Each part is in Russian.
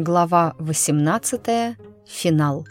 Глава 18. Финал.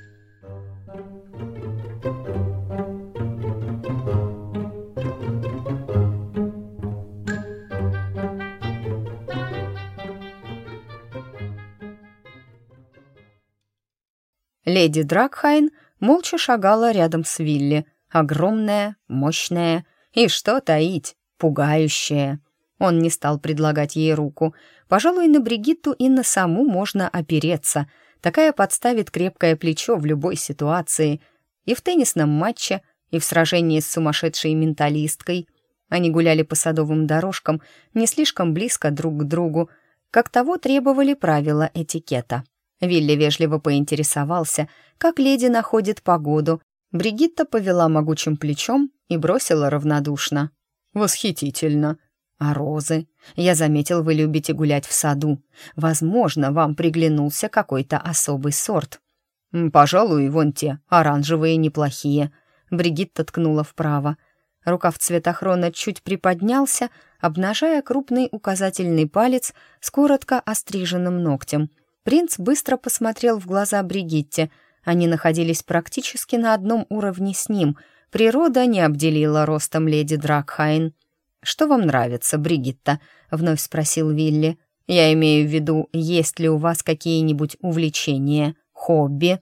Леди Дракхайн молча шагала рядом с Вилли, огромная, мощная и, что таить, пугающая. Он не стал предлагать ей руку. Пожалуй, на Бригитту и на саму можно опереться. Такая подставит крепкое плечо в любой ситуации. И в теннисном матче, и в сражении с сумасшедшей менталисткой. Они гуляли по садовым дорожкам не слишком близко друг к другу, как того требовали правила этикета. Вилли вежливо поинтересовался, как леди находит погоду. Бригитта повела могучим плечом и бросила равнодушно. «Восхитительно!» А розы? Я заметил, вы любите гулять в саду. Возможно, вам приглянулся какой-то особый сорт. Пожалуй, вон те, оранжевые, неплохие. Бригитта ткнула вправо. Рукав цветохрона чуть приподнялся, обнажая крупный указательный палец с коротко остриженным ногтем. Принц быстро посмотрел в глаза Бригитте. Они находились практически на одном уровне с ним. Природа не обделила ростом леди Дракхайн. «Что вам нравится, Бригитта?» — вновь спросил Вилли. «Я имею в виду, есть ли у вас какие-нибудь увлечения, хобби?»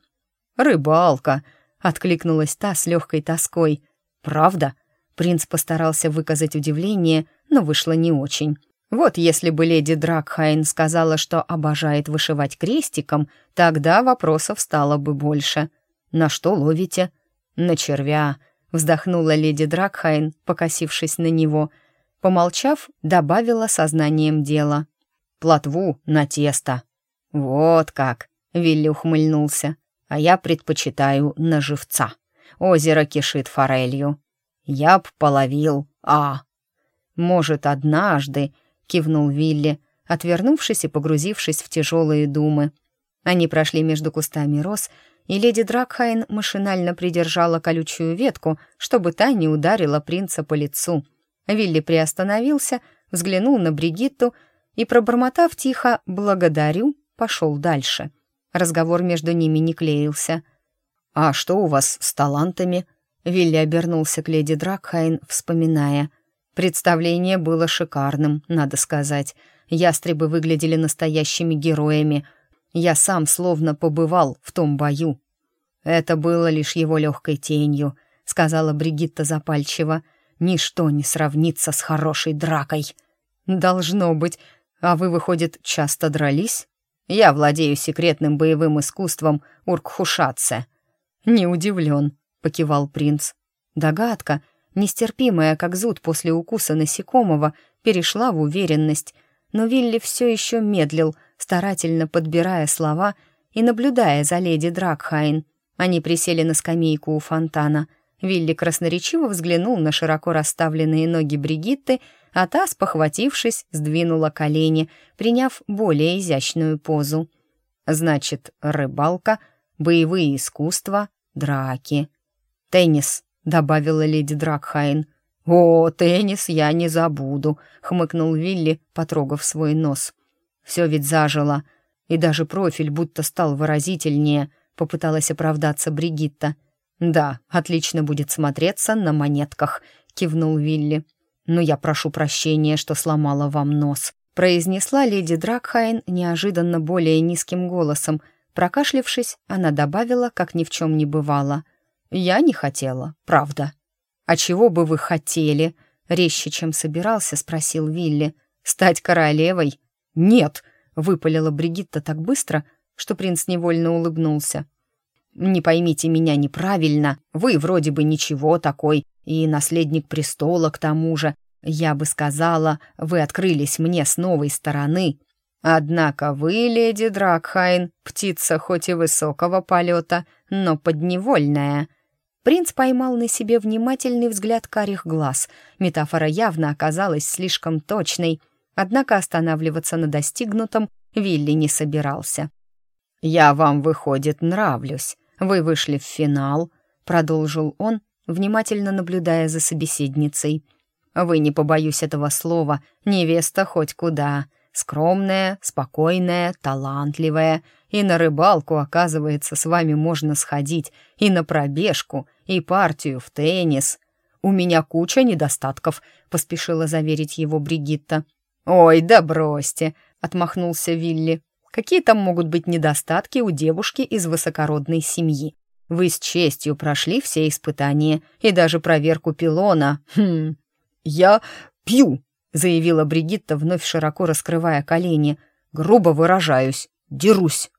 «Рыбалка», — откликнулась та с легкой тоской. «Правда?» Принц постарался выказать удивление, но вышло не очень. Вот если бы леди Дракхайн сказала, что обожает вышивать крестиком, тогда вопросов стало бы больше. «На что ловите?» «На червя», — вздохнула леди Дракхайн, покосившись на него — Помолчав, добавила сознанием дела. «Плотву на тесто». «Вот как!» — Вилли ухмыльнулся. «А я предпочитаю на живца. Озеро кишит форелью. Я б половил, а...» «Может, однажды», — кивнул Вилли, отвернувшись и погрузившись в тяжелые думы. Они прошли между кустами роз, и леди Дракхайн машинально придержала колючую ветку, чтобы та не ударила принца по лицу — Вилли приостановился, взглянул на Бригитту и, пробормотав тихо «благодарю», пошел дальше. Разговор между ними не клеился. «А что у вас с талантами?» Вилли обернулся к леди Дракхайн, вспоминая. Представление было шикарным, надо сказать. Ястребы выглядели настоящими героями. Я сам словно побывал в том бою. «Это было лишь его легкой тенью», — сказала Бригитта запальчиво. Ничто не сравнится с хорошей дракой. Должно быть. А вы, выходит, часто дрались? Я владею секретным боевым искусством Уркхушатсе. Не удивлен, покивал принц. Догадка, нестерпимая, как зуд после укуса насекомого, перешла в уверенность, но Вилли все еще медлил, старательно подбирая слова и наблюдая за леди Дракхайн. Они присели на скамейку у фонтана — Вилли красноречиво взглянул на широко расставленные ноги Бригитты, а та, спохватившись, сдвинула колени, приняв более изящную позу. «Значит, рыбалка, боевые искусства, драки. Теннис», — добавила леди Дракхайн. «О, теннис я не забуду», — хмыкнул Вилли, потрогав свой нос. «Все ведь зажило, и даже профиль будто стал выразительнее», — попыталась оправдаться Бригитта. «Да, отлично будет смотреться на монетках», — кивнул Вилли. «Но я прошу прощения, что сломала вам нос», — произнесла леди Дракхайн неожиданно более низким голосом. Прокашлившись, она добавила, как ни в чем не бывало. «Я не хотела, правда». «А чего бы вы хотели?» — резче, чем собирался, спросил Вилли. «Стать королевой?» «Нет», — выпалила Бригитта так быстро, что принц невольно улыбнулся. Не поймите меня неправильно, вы вроде бы ничего такой, и наследник престола к тому же. Я бы сказала, вы открылись мне с новой стороны. Однако вы, леди Дракхайн, птица хоть и высокого полета, но подневольная». Принц поймал на себе внимательный взгляд карих глаз. Метафора явно оказалась слишком точной, однако останавливаться на достигнутом Вилли не собирался. «Я вам, выходит, нравлюсь», вы вышли в финал», — продолжил он, внимательно наблюдая за собеседницей. «Вы, не побоюсь этого слова, невеста хоть куда. скромная, спокойная, талантливая. И на рыбалку, оказывается, с вами можно сходить, и на пробежку, и партию в теннис. У меня куча недостатков», — поспешила заверить его Бригитта. «Ой, да бросьте», — отмахнулся Вилли. «Какие там могут быть недостатки у девушки из высокородной семьи? Вы с честью прошли все испытания и даже проверку пилона. Хм, я пью», — заявила Бригитта, вновь широко раскрывая колени. «Грубо выражаюсь, дерусь».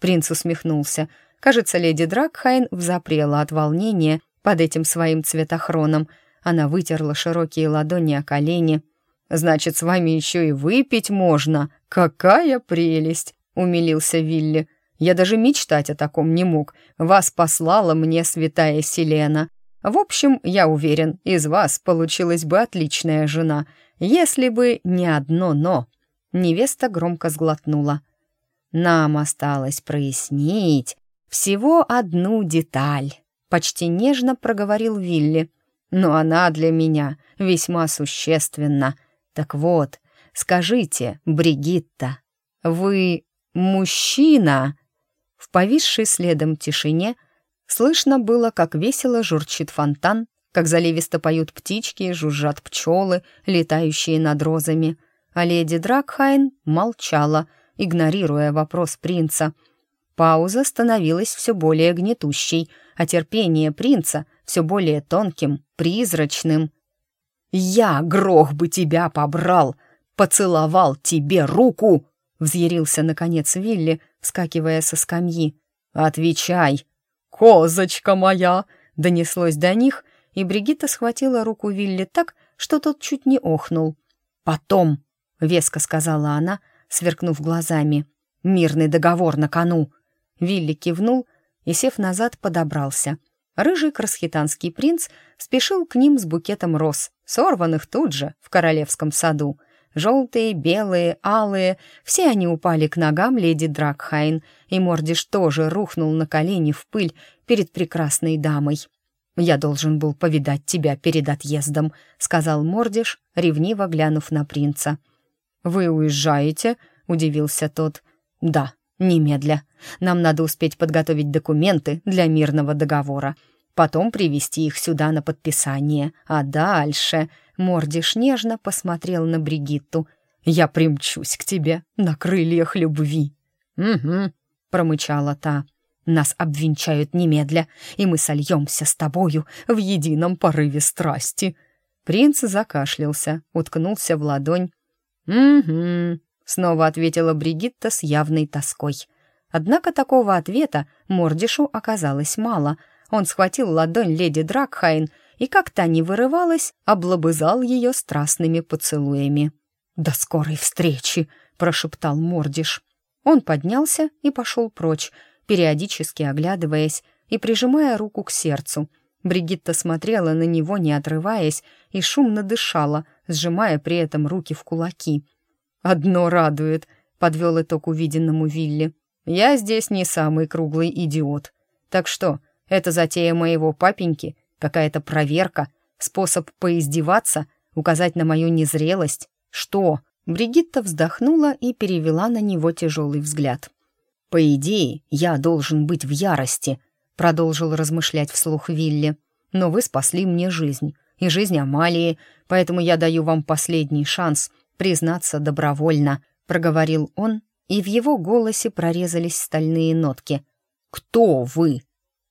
Принц усмехнулся. Кажется, леди Дракхайн взапрела от волнения под этим своим цветохроном. Она вытерла широкие ладони о колени. «Значит, с вами еще и выпить можно? Какая прелесть!» — умилился Вилли. «Я даже мечтать о таком не мог. Вас послала мне святая Селена. В общем, я уверен, из вас получилась бы отличная жена, если бы не одно «но». Невеста громко сглотнула. «Нам осталось прояснить всего одну деталь», — почти нежно проговорил Вилли. «Но она для меня весьма существенна. Так вот, скажите, Бригитта, вы мужчина?» В повисшей следом тишине слышно было, как весело журчит фонтан, как заливисто поют птички, жужжат пчелы, летающие над розами. А леди Дракхайн молчала, игнорируя вопрос принца. Пауза становилась все более гнетущей, а терпение принца все более тонким, призрачным. «Я, грох бы тебя побрал! Поцеловал тебе руку!» Взъярился, наконец, Вилли, вскакивая со скамьи. «Отвечай!» «Козочка моя!» Донеслось до них, и Бригитта схватила руку Вилли так, что тот чуть не охнул. «Потом!» — веско сказала она, сверкнув глазами. «Мирный договор на кону!» Вилли кивнул и, сев назад, подобрался. Рыжий красхитанский принц спешил к ним с букетом роз, сорванных тут же, в королевском саду. Желтые, белые, алые, все они упали к ногам леди Дракхайн, и Мордиш тоже рухнул на колени в пыль перед прекрасной дамой. «Я должен был повидать тебя перед отъездом», — сказал Мордиш, ревниво глянув на принца. «Вы уезжаете?» — удивился тот. «Да, немедля. Нам надо успеть подготовить документы для мирного договора, потом привести их сюда на подписание, а дальше...» Мордиш нежно посмотрел на Бригитту. «Я примчусь к тебе на крыльях любви». «Угу», — промычала та. «Нас обвенчают немедля, и мы сольемся с тобою в едином порыве страсти». Принц закашлялся, уткнулся в ладонь. «Угу», — снова ответила Бригитта с явной тоской. Однако такого ответа Мордишу оказалось мало. Он схватил ладонь леди Дракхайн и, как та не вырывалась, облобызал ее страстными поцелуями. «До скорой встречи!» — прошептал Мордиш. Он поднялся и пошел прочь, периодически оглядываясь и прижимая руку к сердцу. Бригитта смотрела на него, не отрываясь, и шумно дышала, сжимая при этом руки в кулаки. «Одно радует», — подвел итог увиденному Вилли. «Я здесь не самый круглый идиот. Так что, это затея моего папеньки Какая-то проверка, способ поиздеваться, указать на мою незрелость. Что? Бригитта вздохнула и перевела на него тяжелый взгляд. «По идее, я должен быть в ярости», — продолжил размышлять вслух Вилли. «Но вы спасли мне жизнь, и жизнь Амалии, поэтому я даю вам последний шанс признаться добровольно», — проговорил он, и в его голосе прорезались стальные нотки. «Кто вы?»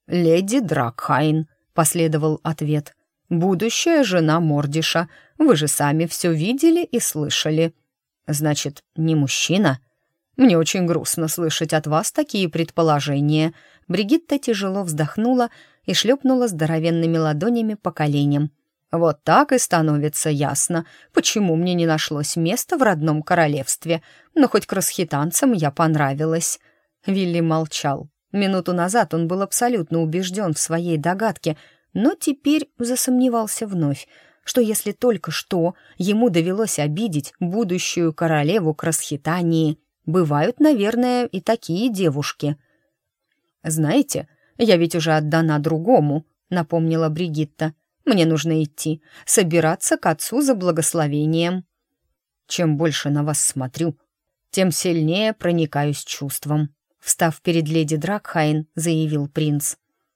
«Леди Дракхайн», последовал ответ. «Будущая жена Мордиша. Вы же сами все видели и слышали». «Значит, не мужчина?» «Мне очень грустно слышать от вас такие предположения». Бригитта тяжело вздохнула и шлепнула здоровенными ладонями по коленям. «Вот так и становится ясно, почему мне не нашлось места в родном королевстве, но хоть красхитанцам я понравилась». Вилли молчал. Минуту назад он был абсолютно убежден в своей догадке, но теперь засомневался вновь, что если только что ему довелось обидеть будущую королеву к расхитании, бывают, наверное, и такие девушки. «Знаете, я ведь уже отдана другому», — напомнила Бригитта. «Мне нужно идти, собираться к отцу за благословением». «Чем больше на вас смотрю, тем сильнее проникаюсь чувством. Встав перед леди Дракхайн, заявил принц.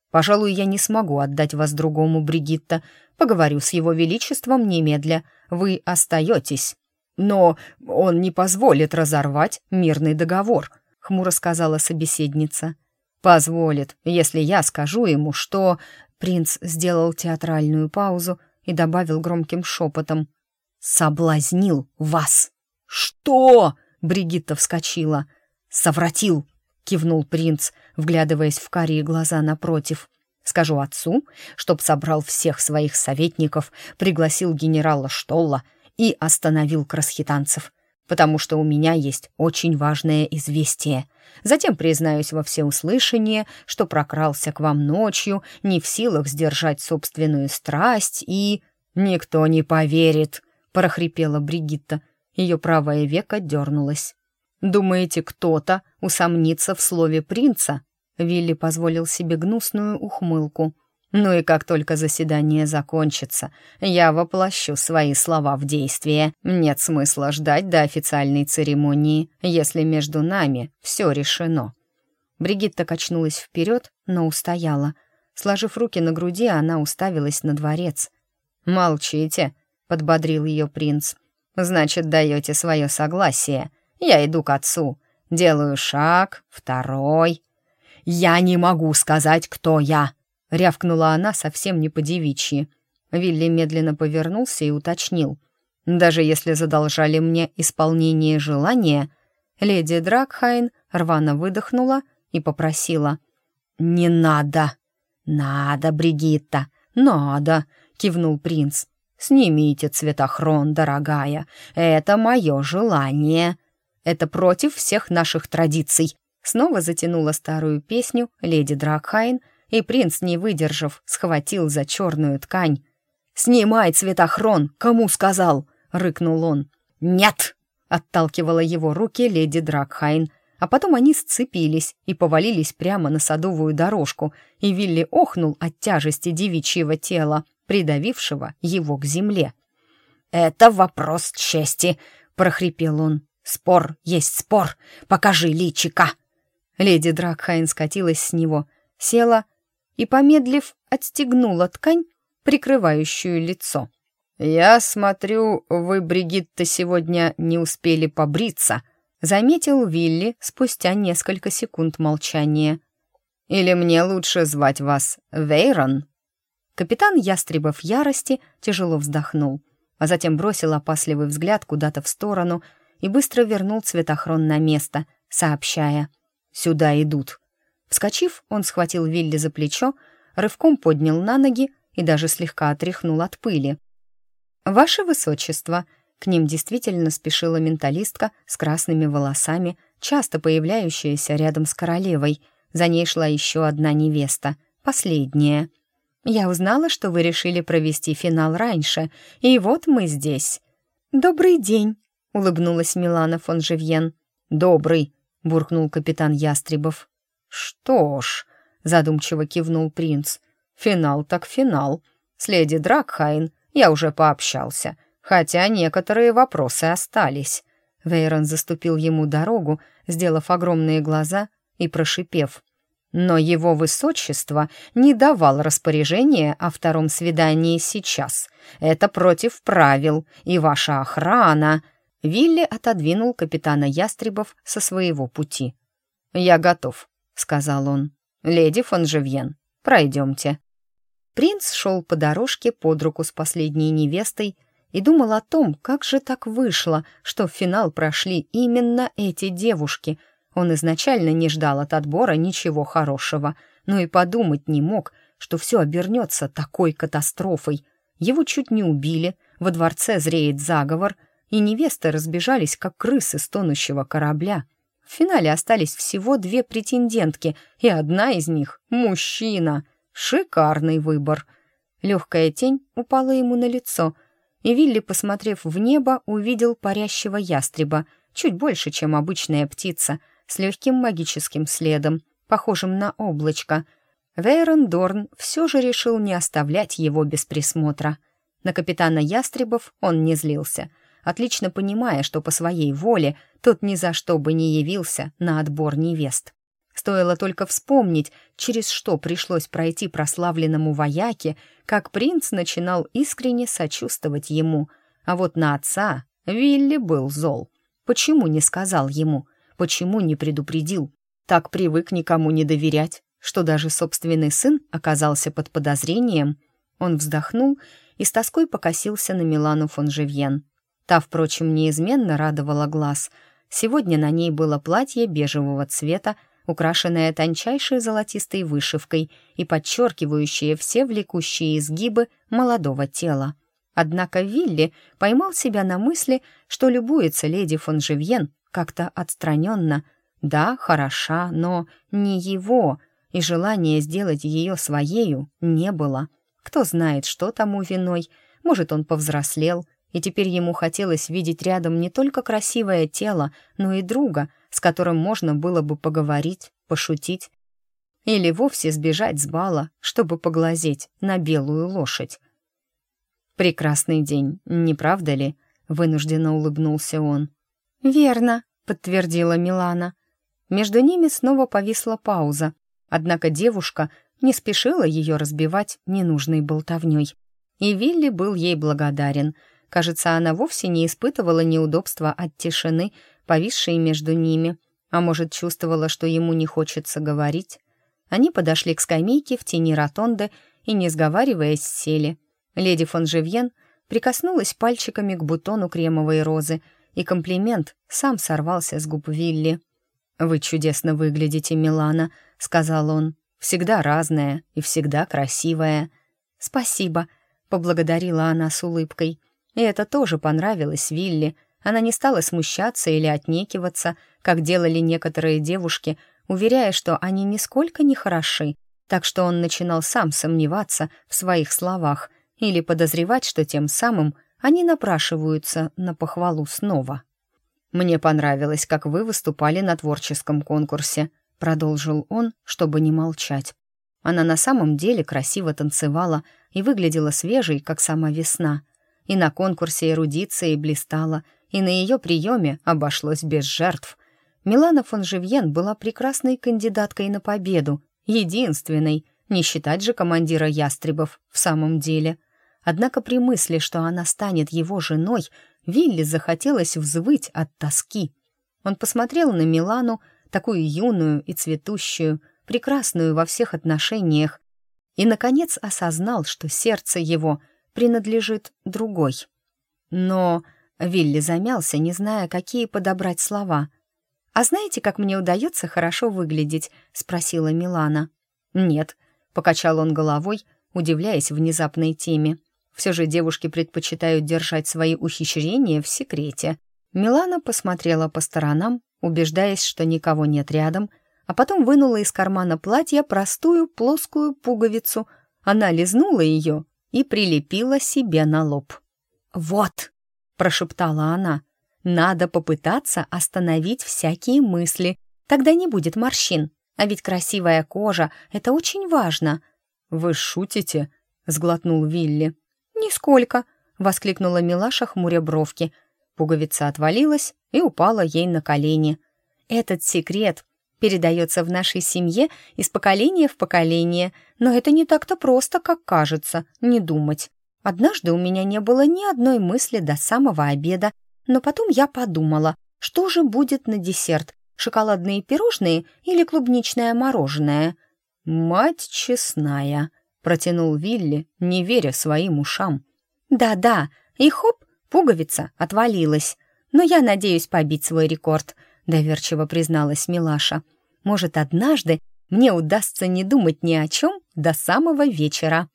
«Пожалуй, я не смогу отдать вас другому, Бригитта. Поговорю с его величеством немедля. Вы остаетесь». «Но он не позволит разорвать мирный договор», — хмуро сказала собеседница. «Позволит, если я скажу ему, что...» Принц сделал театральную паузу и добавил громким шепотом. «Соблазнил вас!» «Что?» — Бригитта вскочила. «Совратил!» Кивнул принц, вглядываясь в карие глаза напротив. «Скажу отцу, чтоб собрал всех своих советников, пригласил генерала Штолла и остановил красхитанцев, потому что у меня есть очень важное известие. Затем признаюсь во всеуслышание, что прокрался к вам ночью, не в силах сдержать собственную страсть и... «Никто не поверит», — прохрипела Бригитта. Ее правое веко дернулось. «Думаете, кто-то усомнится в слове принца?» Вилли позволил себе гнусную ухмылку. «Ну и как только заседание закончится, я воплощу свои слова в действие. Нет смысла ждать до официальной церемонии, если между нами все решено». Бригитта качнулась вперед, но устояла. Сложив руки на груди, она уставилась на дворец. «Молчите», — подбодрил ее принц. «Значит, даете свое согласие». Я иду к отцу, делаю шаг, второй. «Я не могу сказать, кто я!» — рявкнула она совсем не по-девичьи. Вилли медленно повернулся и уточнил. «Даже если задолжали мне исполнение желания...» Леди Дракхайн рвано выдохнула и попросила. «Не надо!» «Надо, Бригитта, надо!» — кивнул принц. «Снимите цветохрон, дорогая, это мое желание!» Это против всех наших традиций!» Снова затянула старую песню леди Дракхайн, и принц, не выдержав, схватил за черную ткань. «Снимай цветохрон! Кому сказал?» — рыкнул он. «Нет!» — отталкивала его руки леди Дракхайн, а потом они сцепились и повалились прямо на садовую дорожку, и Вилли охнул от тяжести девичьего тела, придавившего его к земле. «Это вопрос чести!» — прохрипел он. «Спор есть спор! Покажи личико!» Леди Дракхайн скатилась с него, села и, помедлив, отстегнула ткань, прикрывающую лицо. «Я смотрю, вы, Бригитта, сегодня не успели побриться», заметил Вилли спустя несколько секунд молчания. «Или мне лучше звать вас Вейрон?» Капитан Ястребов ярости тяжело вздохнул, а затем бросил опасливый взгляд куда-то в сторону — и быстро вернул цветохрон на место, сообщая «Сюда идут». Вскочив, он схватил Вилли за плечо, рывком поднял на ноги и даже слегка отряхнул от пыли. «Ваше высочество!» К ним действительно спешила менталистка с красными волосами, часто появляющаяся рядом с королевой. За ней шла еще одна невеста, последняя. «Я узнала, что вы решили провести финал раньше, и вот мы здесь». «Добрый день!» — улыбнулась Милана фон Живьен. «Добрый», — буркнул капитан Ястребов. «Что ж», — задумчиво кивнул принц, — «финал так финал. С леди Дракхайн я уже пообщался, хотя некоторые вопросы остались». Вейрон заступил ему дорогу, сделав огромные глаза и прошипев. «Но его высочество не давал распоряжения о втором свидании сейчас. Это против правил, и ваша охрана...» Вилли отодвинул капитана Ястребов со своего пути. «Я готов», — сказал он. «Леди фон Живьен, пройдемте». Принц шел по дорожке под руку с последней невестой и думал о том, как же так вышло, что в финал прошли именно эти девушки. Он изначально не ждал от отбора ничего хорошего, но и подумать не мог, что все обернется такой катастрофой. Его чуть не убили, во дворце зреет заговор — и невесты разбежались, как крысы с тонущего корабля. В финале остались всего две претендентки, и одна из них — мужчина. Шикарный выбор. Легкая тень упала ему на лицо, и Вилли, посмотрев в небо, увидел парящего ястреба, чуть больше, чем обычная птица, с легким магическим следом, похожим на облачко. Вейрон Дорн все же решил не оставлять его без присмотра. На капитана Ястребов он не злился — отлично понимая, что по своей воле тот ни за что бы не явился на отбор невест. Стоило только вспомнить, через что пришлось пройти прославленному вояке, как принц начинал искренне сочувствовать ему. А вот на отца Вилли был зол. Почему не сказал ему? Почему не предупредил? Так привык никому не доверять, что даже собственный сын оказался под подозрением. Он вздохнул и с тоской покосился на Милану фон Живьен. Та, впрочем, неизменно радовала глаз. Сегодня на ней было платье бежевого цвета, украшенное тончайшей золотистой вышивкой и подчеркивающее все влекущие изгибы молодого тела. Однако Вилли поймал себя на мысли, что любуется леди фон Живьен как-то отстраненно. Да, хороша, но не его, и желания сделать ее своею не было. Кто знает, что тому виной. Может, он повзрослел, и теперь ему хотелось видеть рядом не только красивое тело, но и друга, с которым можно было бы поговорить, пошутить. Или вовсе сбежать с бала, чтобы поглазеть на белую лошадь. «Прекрасный день, не правда ли?» — вынужденно улыбнулся он. «Верно», — подтвердила Милана. Между ними снова повисла пауза, однако девушка не спешила ее разбивать ненужной болтовней. И Вилли был ей благодарен. Кажется, она вовсе не испытывала неудобства от тишины, повисшей между ними, а может, чувствовала, что ему не хочется говорить. Они подошли к скамейке в тени ротонды и, не сговариваясь, сели. Леди фон Живьен прикоснулась пальчиками к бутону кремовой розы, и комплимент сам сорвался с губ Вилли. «Вы чудесно выглядите, Милана», — сказал он всегда разная и всегда красивая. «Спасибо», — поблагодарила она с улыбкой. И это тоже понравилось Вилли. Она не стала смущаться или отнекиваться, как делали некоторые девушки, уверяя, что они нисколько не хороши, так что он начинал сам сомневаться в своих словах или подозревать, что тем самым они напрашиваются на похвалу снова. «Мне понравилось, как вы выступали на творческом конкурсе», продолжил он, чтобы не молчать. Она на самом деле красиво танцевала и выглядела свежей, как сама весна. И на конкурсе эрудиции блистала, и на ее приеме обошлось без жертв. Милана фон Живьен была прекрасной кандидаткой на победу, единственной, не считать же командира ястребов в самом деле. Однако при мысли, что она станет его женой, Вилли захотелось взвыть от тоски. Он посмотрел на Милану, такую юную и цветущую, прекрасную во всех отношениях, и, наконец, осознал, что сердце его принадлежит другой. Но Вилли замялся, не зная, какие подобрать слова. «А знаете, как мне удается хорошо выглядеть?» — спросила Милана. «Нет», — покачал он головой, удивляясь внезапной теме. «Все же девушки предпочитают держать свои ухищрения в секрете». Милана посмотрела по сторонам, убеждаясь, что никого нет рядом, а потом вынула из кармана платья простую плоскую пуговицу. Она лизнула ее и прилепила себе на лоб. «Вот!» — прошептала она. «Надо попытаться остановить всякие мысли, тогда не будет морщин. А ведь красивая кожа — это очень важно». «Вы шутите?» — сглотнул Вилли. «Нисколько!» — воскликнула Милаша, хмуря бровки — Пуговица отвалилась и упала ей на колени. «Этот секрет передается в нашей семье из поколения в поколение, но это не так-то просто, как кажется, не думать. Однажды у меня не было ни одной мысли до самого обеда, но потом я подумала, что же будет на десерт, шоколадные пирожные или клубничное мороженое?» «Мать честная», — протянул Вилли, не веря своим ушам. «Да-да, и хоп, Пуговица отвалилась. Но я надеюсь побить свой рекорд, доверчиво призналась Милаша. Может, однажды мне удастся не думать ни о чем до самого вечера.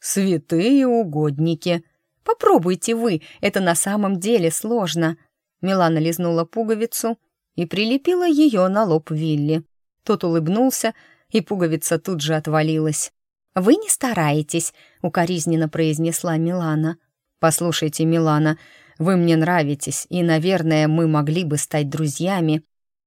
Святые угодники. Попробуйте вы, это на самом деле сложно. Милана лизнула пуговицу и прилепила ее на лоб Вилли. Тот улыбнулся, и пуговица тут же отвалилась. «Вы не стараетесь», — укоризненно произнесла Милана. «Послушайте, Милана, вы мне нравитесь, и, наверное, мы могли бы стать друзьями».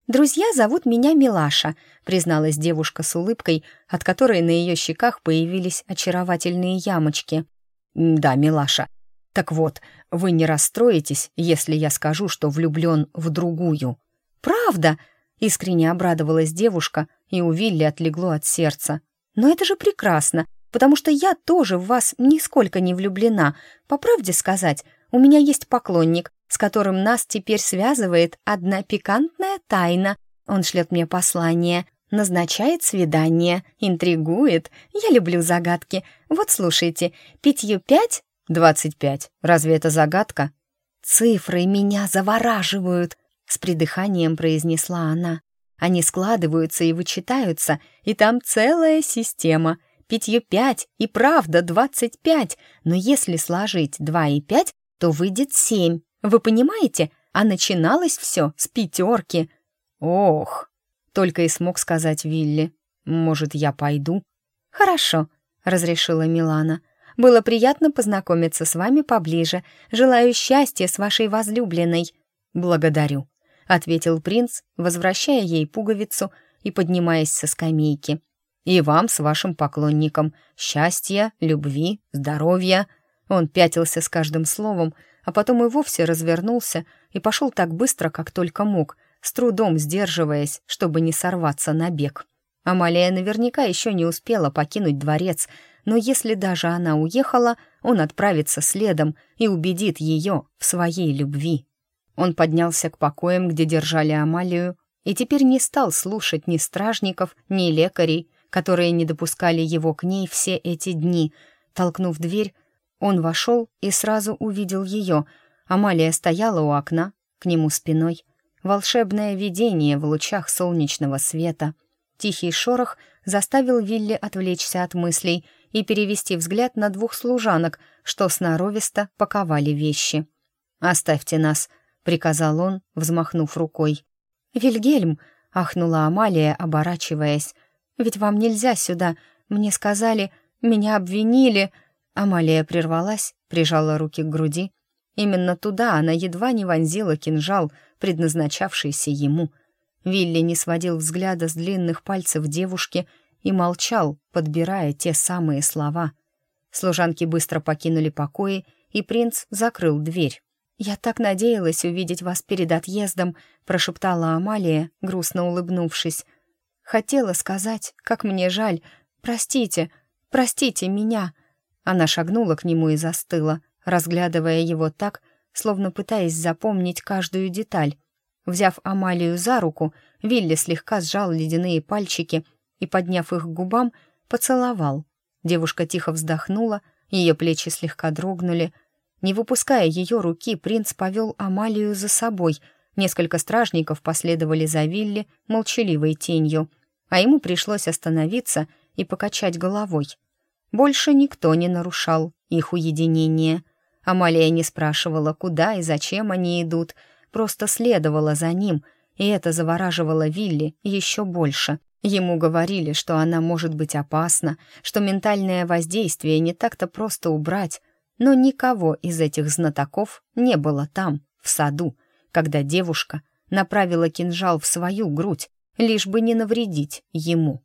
«Друзья зовут меня Милаша», — призналась девушка с улыбкой, от которой на ее щеках появились очаровательные ямочки. «Да, Милаша, Так вот, вы не расстроитесь, если я скажу, что влюблен в другую». «Правда?» — искренне обрадовалась девушка, и у Вилли отлегло от сердца. «Но это же прекрасно, потому что я тоже в вас нисколько не влюблена. По правде сказать, у меня есть поклонник, с которым нас теперь связывает одна пикантная тайна. Он шлет мне послание, назначает свидание, интригует. Я люблю загадки. Вот слушайте, пятью пять «Двадцать пять. Разве это загадка?» «Цифры меня завораживают», — с придыханием произнесла она. «Они складываются и вычитаются, и там целая система. Пятью пять и правда двадцать пять, но если сложить два и пять, то выйдет семь. Вы понимаете? А начиналось все с пятерки». «Ох!» — только и смог сказать Вилли. «Может, я пойду?» «Хорошо», — разрешила Милана. Было приятно познакомиться с вами поближе. Желаю счастья с вашей возлюбленной». «Благодарю», — ответил принц, возвращая ей пуговицу и поднимаясь со скамейки. «И вам с вашим поклонником. Счастья, любви, здоровья». Он пятился с каждым словом, а потом и вовсе развернулся и пошел так быстро, как только мог, с трудом сдерживаясь, чтобы не сорваться на бег. Амалия наверняка еще не успела покинуть дворец, но если даже она уехала, он отправится следом и убедит ее в своей любви. Он поднялся к покоям, где держали Амалию, и теперь не стал слушать ни стражников, ни лекарей, которые не допускали его к ней все эти дни. Толкнув дверь, он вошел и сразу увидел ее. Амалия стояла у окна, к нему спиной. Волшебное видение в лучах солнечного света. Тихий шорох заставил Вилли отвлечься от мыслей — и перевести взгляд на двух служанок, что сноровисто паковали вещи. «Оставьте нас», — приказал он, взмахнув рукой. «Вильгельм», — ахнула Амалия, оборачиваясь, «ведь вам нельзя сюда. Мне сказали, меня обвинили». Амалия прервалась, прижала руки к груди. Именно туда она едва не вонзила кинжал, предназначавшийся ему. Вилли не сводил взгляда с длинных пальцев девушки и молчал, подбирая те самые слова. Служанки быстро покинули покои, и принц закрыл дверь. «Я так надеялась увидеть вас перед отъездом», — прошептала Амалия, грустно улыбнувшись. «Хотела сказать, как мне жаль. Простите, простите меня». Она шагнула к нему и застыла, разглядывая его так, словно пытаясь запомнить каждую деталь. Взяв Амалию за руку, Вилли слегка сжал ледяные пальчики и, подняв их к губам, поцеловал. Девушка тихо вздохнула, ее плечи слегка дрогнули. Не выпуская ее руки, принц повел Амалию за собой. Несколько стражников последовали за Вилли молчаливой тенью, а ему пришлось остановиться и покачать головой. Больше никто не нарушал их уединение. Амалия не спрашивала, куда и зачем они идут, просто следовала за ним, и это завораживало Вилли еще больше — Ему говорили, что она может быть опасна, что ментальное воздействие не так-то просто убрать, но никого из этих знатоков не было там, в саду, когда девушка направила кинжал в свою грудь, лишь бы не навредить ему.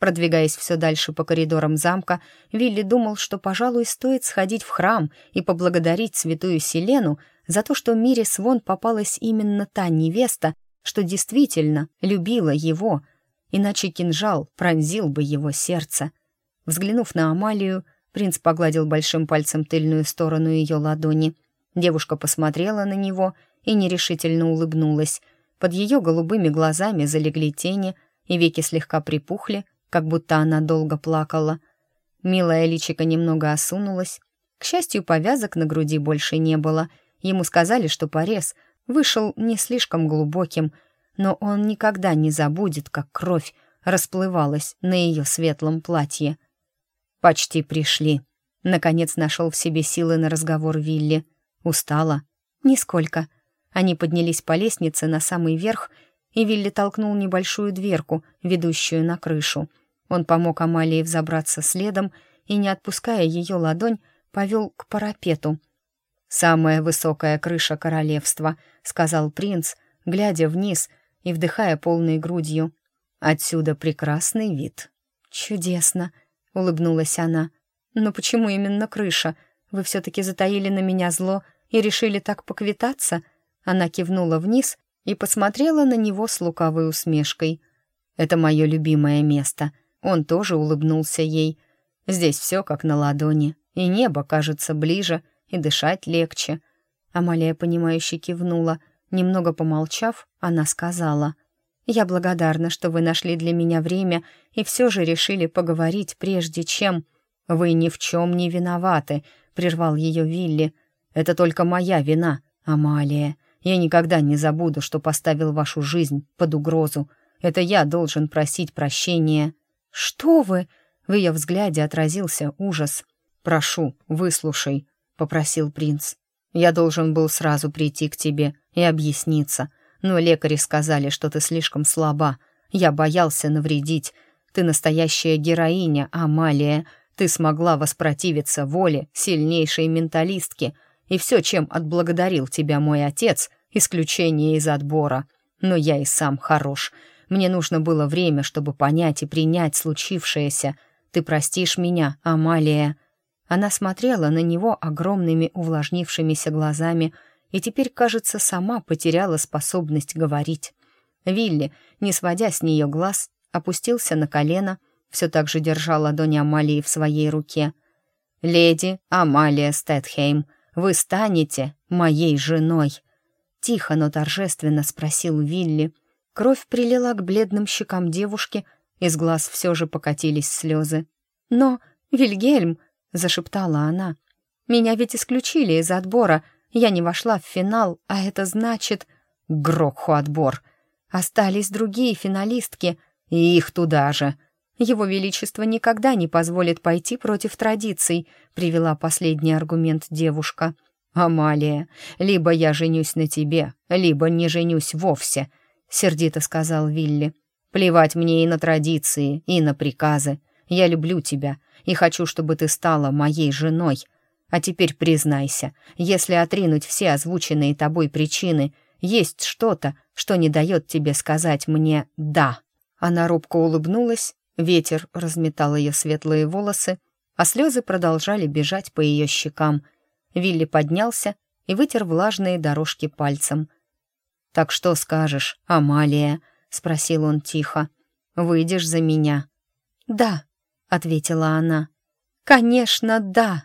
Продвигаясь все дальше по коридорам замка, Вилли думал, что, пожалуй, стоит сходить в храм и поблагодарить святую Селену за то, что Мире Свон попалась именно та невеста, что действительно любила его — иначе кинжал пронзил бы его сердце. Взглянув на Амалию, принц погладил большим пальцем тыльную сторону ее ладони. Девушка посмотрела на него и нерешительно улыбнулась. Под ее голубыми глазами залегли тени, и веки слегка припухли, как будто она долго плакала. Милая личико немного осунулась. К счастью, повязок на груди больше не было. Ему сказали, что порез вышел не слишком глубоким — но он никогда не забудет, как кровь расплывалась на ее светлом платье. «Почти пришли», — наконец нашел в себе силы на разговор Вилли. «Устала?» «Нисколько». Они поднялись по лестнице на самый верх, и Вилли толкнул небольшую дверку, ведущую на крышу. Он помог Амалии взобраться следом и, не отпуская ее ладонь, повел к парапету. «Самая высокая крыша королевства», — сказал принц, глядя вниз и вдыхая полной грудью. Отсюда прекрасный вид. «Чудесно», — улыбнулась она. «Но почему именно крыша? вы все-таки затаили на меня зло и решили так поквитаться?» Она кивнула вниз и посмотрела на него с лукавой усмешкой. «Это мое любимое место». Он тоже улыбнулся ей. «Здесь все как на ладони, и небо кажется ближе, и дышать легче». Амалия, понимающе кивнула. Немного помолчав, она сказала. «Я благодарна, что вы нашли для меня время и все же решили поговорить, прежде чем...» «Вы ни в чем не виноваты», — прервал ее Вилли. «Это только моя вина, Амалия. Я никогда не забуду, что поставил вашу жизнь под угрозу. Это я должен просить прощения». «Что вы?» — в ее взгляде отразился ужас. «Прошу, выслушай», — попросил принц. «Я должен был сразу прийти к тебе и объясниться, но лекари сказали, что ты слишком слаба. Я боялся навредить. Ты настоящая героиня, Амалия. Ты смогла воспротивиться воле сильнейшей менталистки, и все, чем отблагодарил тебя мой отец, исключение из отбора. Но я и сам хорош. Мне нужно было время, чтобы понять и принять случившееся. Ты простишь меня, Амалия?» Она смотрела на него огромными увлажнившимися глазами и теперь, кажется, сама потеряла способность говорить. Вилли, не сводя с нее глаз, опустился на колено — все так же держа ладонь Амалии в своей руке. «Леди Амалия Стэтхейм, вы станете моей женой!» Тихо, но торжественно спросил Вилли. Кровь прилила к бледным щекам девушки, из глаз все же покатились слезы. «Но, Вильгельм!» — зашептала она. «Меня ведь исключили из отбора. Я не вошла в финал, а это значит...» «Гроху отбор!» «Остались другие финалистки, и их туда же!» Его Величество никогда не позволит пойти против традиций», — привела последний аргумент девушка. «Амалия, либо я женюсь на тебе, либо не женюсь вовсе», — сердито сказал Вилли. «Плевать мне и на традиции, и на приказы. Я люблю тебя и хочу, чтобы ты стала моей женой. А теперь признайся, если отринуть все озвученные тобой причины, есть что-то, что не дает тебе сказать мне «да». Она робко улыбнулась Ветер разметал ее светлые волосы, а слезы продолжали бежать по ее щекам. Вилли поднялся и вытер влажные дорожки пальцем. «Так что скажешь, Амалия?» — спросил он тихо. «Выйдешь за меня?» «Да», — ответила она. «Конечно, да!»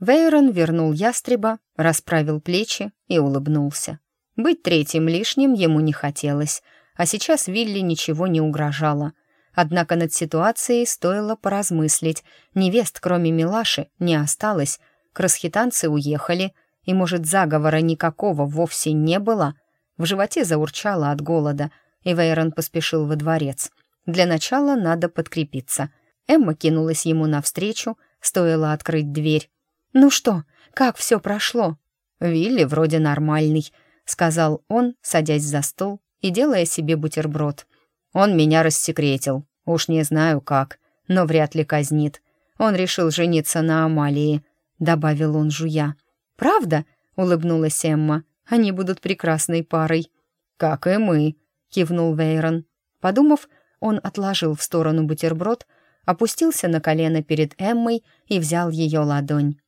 Вейрон вернул ястреба, расправил плечи и улыбнулся. Быть третьим лишним ему не хотелось, а сейчас Вилли ничего не угрожало. Однако над ситуацией стоило поразмыслить. Невест, кроме Милаши, не осталось. Красхитанцы уехали, и, может, заговора никакого вовсе не было. В животе заурчало от голода, и Вейрон поспешил во дворец. Для начала надо подкрепиться. Эмма кинулась ему навстречу, стоило открыть дверь. «Ну что, как все прошло?» «Вилли вроде нормальный», сказал он, садясь за стол и делая себе бутерброд. Он меня рассекретил. Уж не знаю как, но вряд ли казнит. Он решил жениться на Амалии, добавил он жуя. Правда? улыбнулась Эмма. Они будут прекрасной парой. Как и мы, кивнул Вейрон. Подумав, он отложил в сторону бутерброд, опустился на колено перед Эммой и взял ее ладонь.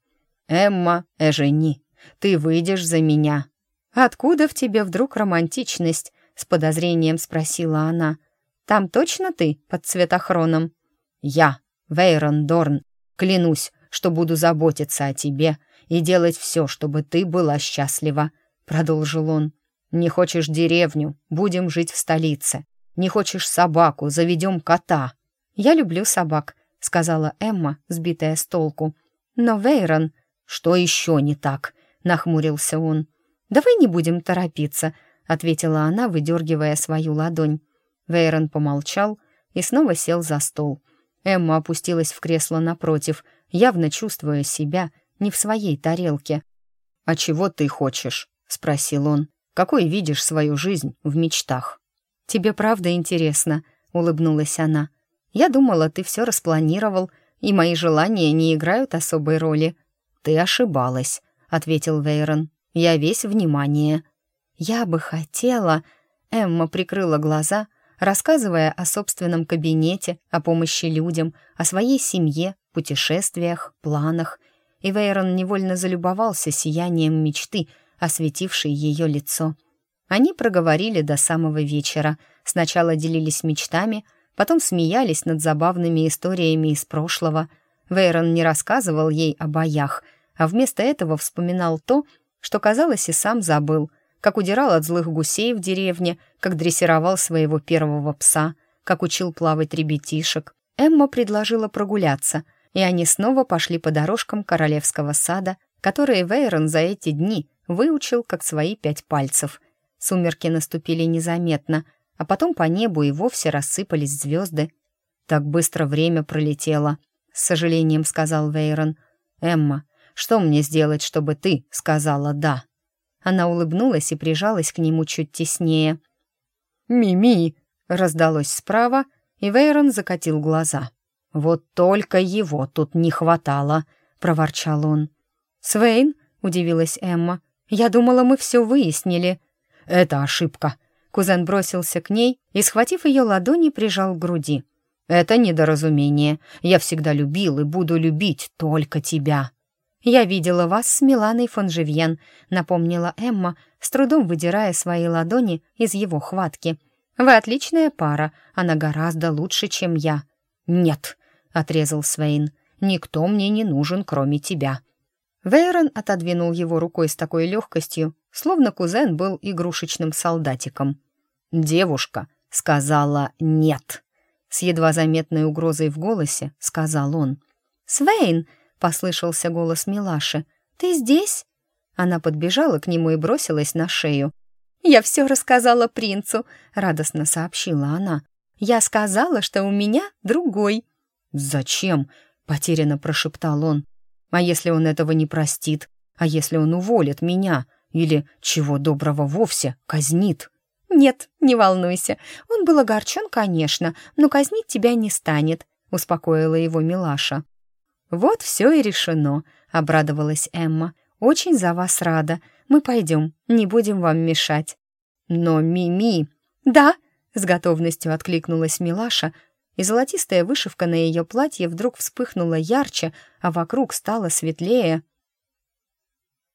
«Эмма, Эжени, ты выйдешь за меня», «Откуда в тебе вдруг романтичность?» — с подозрением спросила она. «Там точно ты под цветохроном?» «Я, Вейрон Дорн, клянусь, что буду заботиться о тебе и делать все, чтобы ты была счастлива», — продолжил он. «Не хочешь деревню, будем жить в столице. Не хочешь собаку, заведем кота». «Я люблю собак», — сказала Эмма, сбитая с толку. «Но Вейрон...» «Что еще не так?» — нахмурился он. «Давай не будем торопиться», — ответила она, выдергивая свою ладонь. Вейрон помолчал и снова сел за стол. Эмма опустилась в кресло напротив, явно чувствуя себя не в своей тарелке. «А чего ты хочешь?» — спросил он. «Какой видишь свою жизнь в мечтах?» «Тебе правда интересно?» — улыбнулась она. «Я думала, ты все распланировал, и мои желания не играют особой роли». «Ты ошибалась», — ответил Вейрон. Я весь внимание. Я бы хотела... Эмма прикрыла глаза, рассказывая о собственном кабинете, о помощи людям, о своей семье, путешествиях, планах. И Вейрон невольно залюбовался сиянием мечты, осветившей ее лицо. Они проговорили до самого вечера. Сначала делились мечтами, потом смеялись над забавными историями из прошлого. Вейрон не рассказывал ей о боях, а вместо этого вспоминал то, что, казалось, и сам забыл, как удирал от злых гусей в деревне, как дрессировал своего первого пса, как учил плавать ребятишек. Эмма предложила прогуляться, и они снова пошли по дорожкам королевского сада, которые Вейрон за эти дни выучил как свои пять пальцев. Сумерки наступили незаметно, а потом по небу и вовсе рассыпались звезды. «Так быстро время пролетело», — с сожалением сказал Вейрон. «Эмма, что мне сделать, чтобы ты сказала «да»?» Она улыбнулась и прижалась к нему чуть теснее. «Мими!» — раздалось справа, и Вейрон закатил глаза. «Вот только его тут не хватало», — проворчал он. «Свейн?» — удивилась Эмма. «Я думала, мы все выяснили». «Это ошибка». Кузен бросился к ней и, схватив ее ладони, прижал к груди. «Это недоразумение. Я всегда любил и буду любить только тебя». «Я видела вас с Миланой фон Живьен», — напомнила Эмма, с трудом выдирая свои ладони из его хватки. «Вы отличная пара, она гораздо лучше, чем я». «Нет», — отрезал Свейн, — «никто мне не нужен, кроме тебя». Вейрон отодвинул его рукой с такой легкостью, словно кузен был игрушечным солдатиком. «Девушка сказала «нет», — с едва заметной угрозой в голосе сказал он. «Свейн!» послышался голос Милаши. «Ты здесь?» Она подбежала к нему и бросилась на шею. «Я все рассказала принцу», — радостно сообщила она. «Я сказала, что у меня другой». «Зачем?» — потерянно прошептал он. «А если он этого не простит? А если он уволит меня? Или, чего доброго вовсе, казнит?» «Нет, не волнуйся. Он был огорчен, конечно, но казнить тебя не станет», — успокоила его Милаша. «Вот все и решено», — обрадовалась Эмма. «Очень за вас рада. Мы пойдем, не будем вам мешать». «Но Мими...» «Да», — с готовностью откликнулась Милаша, и золотистая вышивка на ее платье вдруг вспыхнула ярче, а вокруг стало светлее.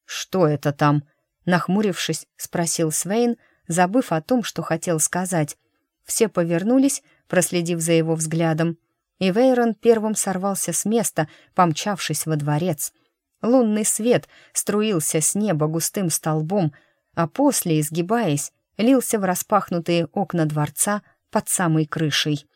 «Что это там?» — нахмурившись, спросил Свейн, забыв о том, что хотел сказать. Все повернулись, проследив за его взглядом и Вейрон первым сорвался с места, помчавшись во дворец. Лунный свет струился с неба густым столбом, а после, изгибаясь, лился в распахнутые окна дворца под самой крышей.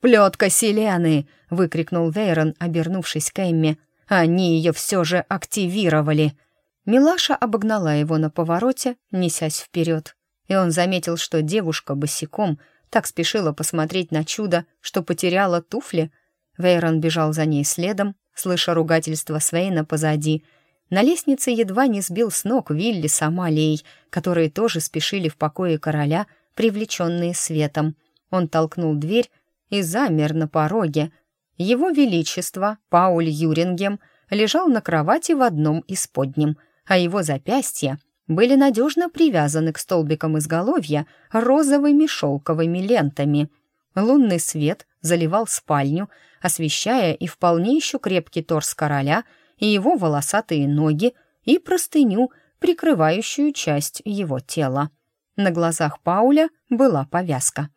«Плетка Селены!» — выкрикнул Вейрон, обернувшись к Эмме. «Они ее все же активировали!» Милаша обогнала его на повороте, несясь вперед, и он заметил, что девушка босиком — так спешила посмотреть на чудо, что потеряла туфли. Вейрон бежал за ней следом, слыша ругательство Свейна позади. На лестнице едва не сбил с ног Вилли с Амалией, которые тоже спешили в покое короля, привлеченные светом. Он толкнул дверь и замер на пороге. Его Величество, Пауль Юрингем, лежал на кровати в одном из подним, а его запястья были надежно привязаны к столбикам изголовья розовыми шелковыми лентами. Лунный свет заливал спальню, освещая и вполне еще крепкий торс короля, и его волосатые ноги, и простыню, прикрывающую часть его тела. На глазах Пауля была повязка.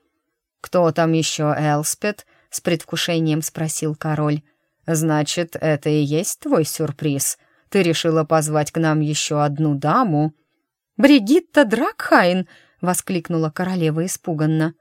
«Кто там еще, Элспет?» — с предвкушением спросил король. «Значит, это и есть твой сюрприз. Ты решила позвать к нам еще одну даму?» «Бригитта Дракхайн!» — воскликнула королева испуганно.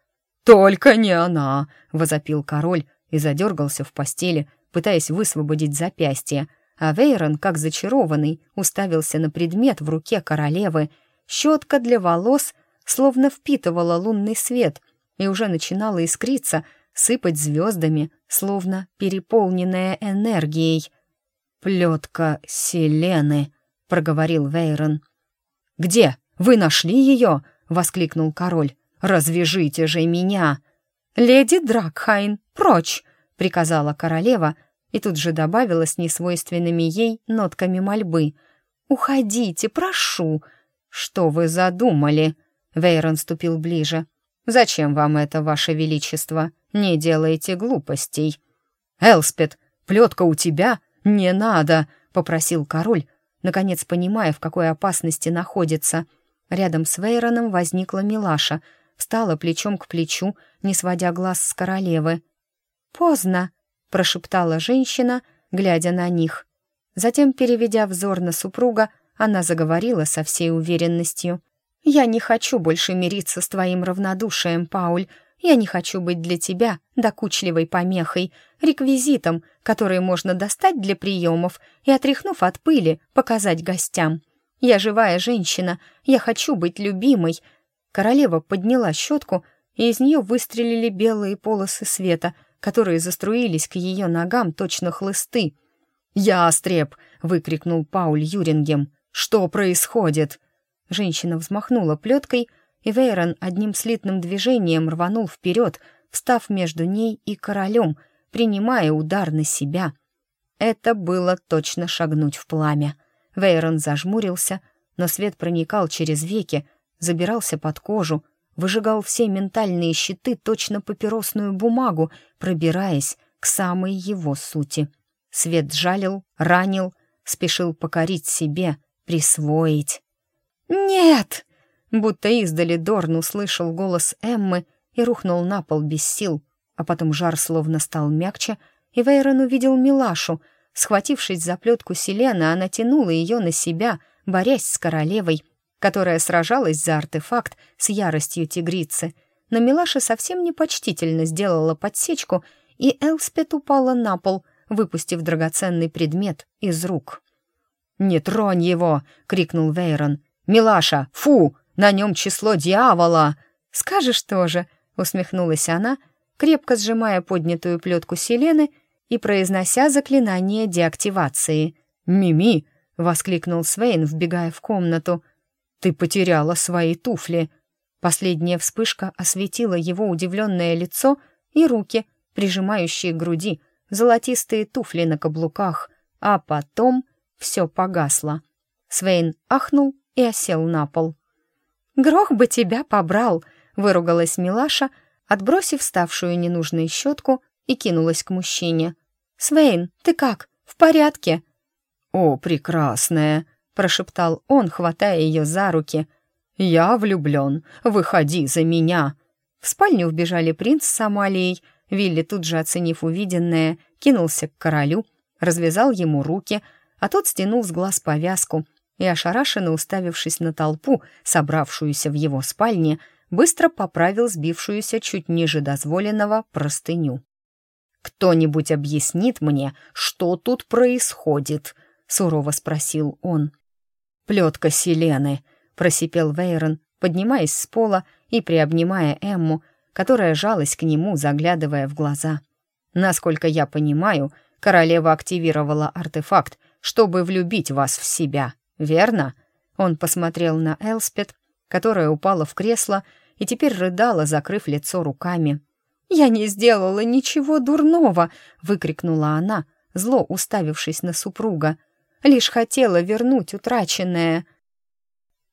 «Только не она!» — возопил король и задергался в постели, пытаясь высвободить запястье, а Вейрон, как зачарованный, уставился на предмет в руке королевы. Щетка для волос словно впитывала лунный свет и уже начинала искриться, сыпать звездами, словно переполненная энергией. «Плетка Селены», — проговорил Вейрон. «Где? Вы нашли ее?» — воскликнул король. «Развяжите же меня!» «Леди Дракхайн, прочь!» — приказала королева и тут же добавила с несвойственными ей нотками мольбы. «Уходите, прошу!» «Что вы задумали?» Вейрон ступил ближе. Зачем вам это, ваше величество? Не делайте глупостей». «Элспет, плетка у тебя? Не надо!» — попросил король, наконец понимая, в какой опасности находится. Рядом с Вейроном возникла Милаша, встала плечом к плечу, не сводя глаз с королевы. «Поздно», — прошептала женщина, глядя на них. Затем, переведя взор на супруга, она заговорила со всей уверенностью. «Я не хочу больше мириться с твоим равнодушием, Пауль. Я не хочу быть для тебя докучливой помехой, реквизитом, который можно достать для приемов и, отряхнув от пыли, показать гостям. Я живая женщина, я хочу быть любимой». Королева подняла щетку, и из нее выстрелили белые полосы света, которые заструились к ее ногам точно хлысты. «Ястреб!» — выкрикнул Пауль Юрингем. «Что происходит?» Женщина взмахнула плеткой, и Вейрон одним слитным движением рванул вперед, встав между ней и королем, принимая удар на себя. Это было точно шагнуть в пламя. Вейрон зажмурился, но свет проникал через веки, забирался под кожу, выжигал все ментальные щиты точно папиросную бумагу, пробираясь к самой его сути. Свет жалил, ранил, спешил покорить себе, присвоить. «Нет!» Будто издали Дорн услышал голос Эммы и рухнул на пол без сил, а потом жар словно стал мягче, и Вейрон увидел Милашу. Схватившись за плетку Селены, она тянула ее на себя, борясь с королевой, которая сражалась за артефакт с яростью тигрицы. Но Милаша совсем непочтительно сделала подсечку, и Элспет упала на пол, выпустив драгоценный предмет из рук. «Не тронь его!» — крикнул Вейрон. «Милаша, фу! На нем число дьявола!» «Скажешь тоже!» — усмехнулась она, крепко сжимая поднятую плетку Селены и произнося заклинание деактивации. «Мими!» — воскликнул Свейн, вбегая в комнату. «Ты потеряла свои туфли!» Последняя вспышка осветила его удивленное лицо и руки, прижимающие к груди, золотистые туфли на каблуках, а потом все погасло. Свейн ахнул и осел на пол. «Грох бы тебя побрал!» — выругалась Милаша, отбросив ставшую ненужной щетку и кинулась к мужчине. «Свейн, ты как? В порядке?» «О, прекрасная!» — прошептал он, хватая ее за руки. «Я влюблен. Выходи за меня!» В спальню вбежали принц с Амалией. Вилли, тут же оценив увиденное, кинулся к королю, развязал ему руки, а тот стянул с глаз повязку — и, ошарашенно уставившись на толпу, собравшуюся в его спальне, быстро поправил сбившуюся чуть ниже дозволенного простыню. «Кто-нибудь объяснит мне, что тут происходит?» — сурово спросил он. «Плетка Селены», — просипел Вейрон, поднимаясь с пола и приобнимая Эмму, которая жалась к нему, заглядывая в глаза. «Насколько я понимаю, королева активировала артефакт, чтобы влюбить вас в себя верно?» Он посмотрел на Элспет, которая упала в кресло и теперь рыдала, закрыв лицо руками. «Я не сделала ничего дурного!» — выкрикнула она, зло уставившись на супруга. «Лишь хотела вернуть утраченное».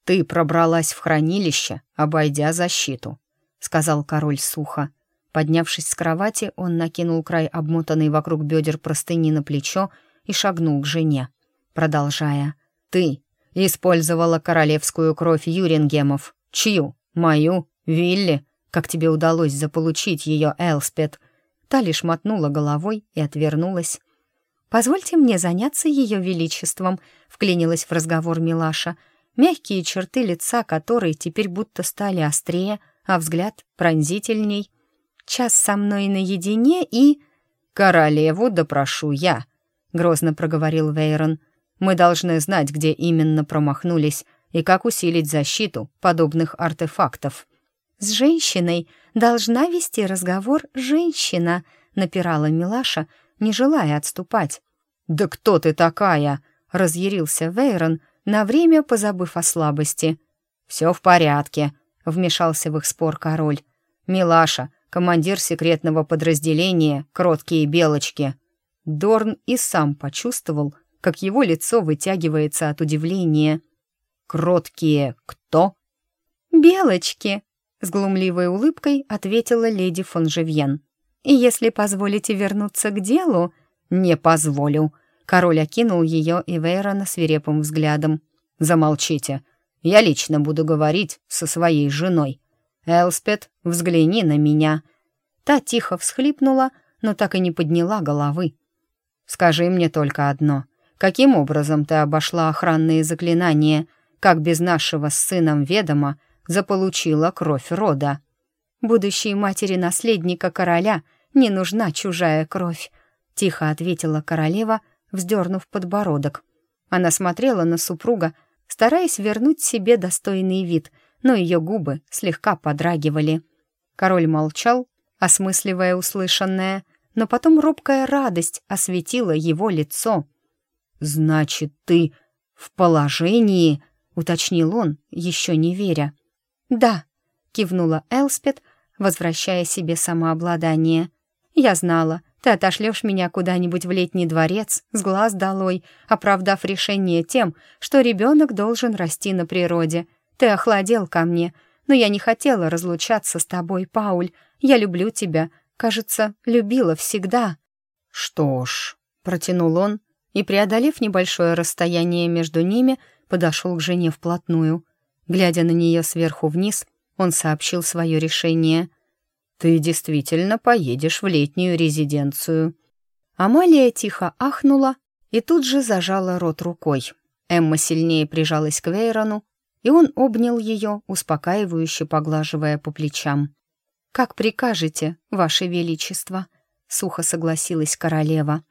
«Ты пробралась в хранилище, обойдя защиту», — сказал король сухо. Поднявшись с кровати, он накинул край обмотанной вокруг бедер простыни на плечо и шагнул к жене, продолжая. Ты использовала королевскую кровь Юрингемов. Чью? Мою? Вилли? Как тебе удалось заполучить ее, Элспет?» Та лишь мотнула головой и отвернулась. «Позвольте мне заняться ее величеством», — вклинилась в разговор Милаша, мягкие черты лица которой теперь будто стали острее, а взгляд пронзительней. «Час со мной наедине и...» «Королеву допрошу я», — грозно проговорил Вейрон. Мы должны знать, где именно промахнулись и как усилить защиту подобных артефактов. «С женщиной должна вести разговор женщина», — напирала Милаша, не желая отступать. «Да кто ты такая?» — разъярился Вейрон, на время позабыв о слабости. «Все в порядке», — вмешался в их спор король. «Милаша, командир секретного подразделения «Кроткие белочки». Дорн и сам почувствовал, как его лицо вытягивается от удивления. «Кроткие кто?» «Белочки», с глумливой улыбкой ответила леди фон Живьен. «И если позволите вернуться к делу...» «Не позволю», — король окинул ее и Вейрона свирепым взглядом. «Замолчите. Я лично буду говорить со своей женой. Элспет, взгляни на меня». Та тихо всхлипнула, но так и не подняла головы. «Скажи мне только одно. Каким образом ты обошла охранные заклинания? Как без нашего с сыном ведома заполучила кровь рода?» «Будущей матери наследника короля не нужна чужая кровь», — тихо ответила королева, вздернув подбородок. Она смотрела на супруга, стараясь вернуть себе достойный вид, но ее губы слегка подрагивали. Король молчал, осмысливая услышанное, но потом робкая радость осветила его лицо. «Значит, ты в положении?» — уточнил он, еще не веря. «Да», — кивнула Элспет, возвращая себе самообладание. «Я знала, ты отошлешь меня куда-нибудь в летний дворец, с глаз долой, оправдав решение тем, что ребенок должен расти на природе. Ты охладел ко мне, но я не хотела разлучаться с тобой, Пауль. Я люблю тебя, кажется, любила всегда». «Что ж», — протянул он, и, преодолев небольшое расстояние между ними, подошел к жене вплотную. Глядя на нее сверху вниз, он сообщил свое решение. «Ты действительно поедешь в летнюю резиденцию». Амалия тихо ахнула и тут же зажала рот рукой. Эмма сильнее прижалась к Вейрону, и он обнял ее, успокаивающе поглаживая по плечам. «Как прикажете, Ваше Величество», — сухо согласилась королева.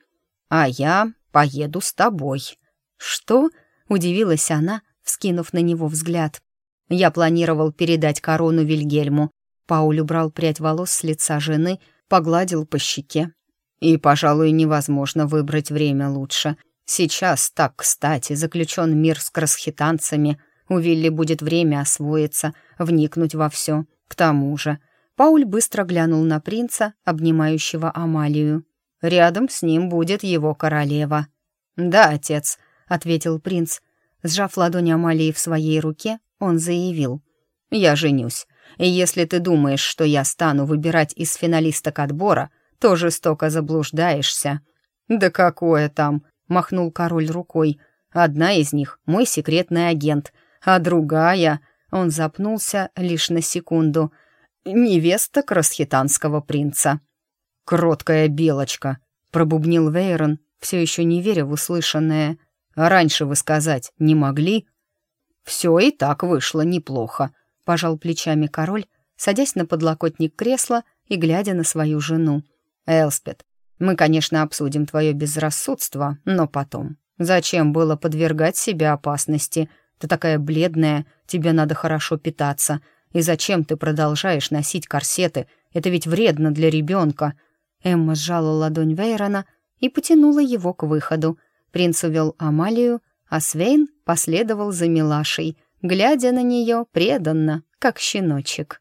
«А я поеду с тобой». «Что?» — удивилась она, вскинув на него взгляд. «Я планировал передать корону Вильгельму, Пауль убрал прядь волос с лица жены, погладил по щеке. И, пожалуй, невозможно выбрать время лучше. Сейчас, так кстати, заключен мир с красхитанцами. У Вилли будет время освоиться, вникнуть во все. К тому же... Пауль быстро глянул на принца, обнимающего Амалию. Рядом с ним будет его королева. «Да, отец», — ответил принц. Сжав ладонь Амалии в своей руке, он заявил. «Я женюсь. И если ты думаешь, что я стану выбирать из финалисток отбора, то жестоко заблуждаешься». «Да какое там!» — махнул король рукой. «Одна из них — мой секретный агент, а другая...» Он запнулся лишь на секунду. «Невеста красхитанского принца». «Кроткая белочка», — пробубнил Вейрон, все еще не веря в услышанное. «А раньше вы сказать не могли?» «Все и так вышло неплохо», — пожал плечами король, садясь на подлокотник кресла и глядя на свою жену. «Элспет, мы, конечно, обсудим твое безрассудство, но потом. Зачем было подвергать себя опасности? Ты такая бледная, тебе надо хорошо питаться. И зачем ты продолжаешь носить корсеты? Это ведь вредно для ребенка». Эмма сжала ладонь Вейрона и потянула его к выходу. Принц увел Амалию, а Свейн последовал за милашей — глядя на нее преданно, как щеночек.